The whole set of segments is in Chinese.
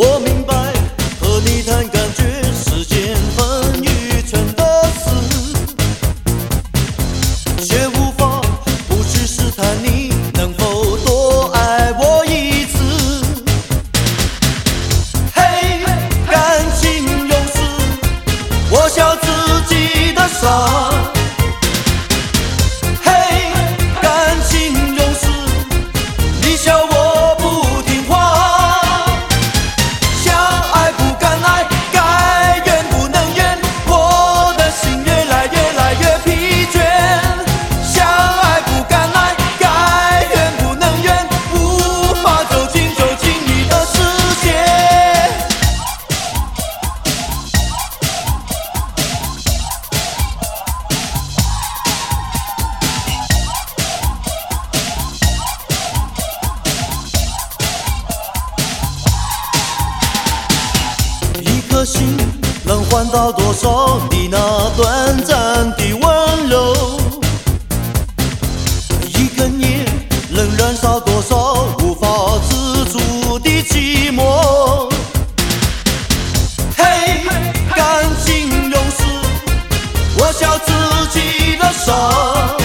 Vou 换到多少你那短暂的温柔？一根烟能燃烧多少无法自足的寂寞？嘿，感情用事，我笑自己的傻。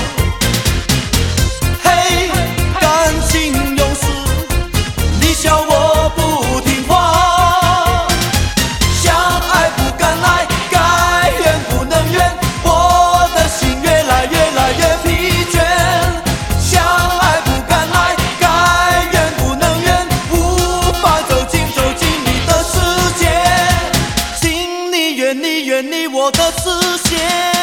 我的视线。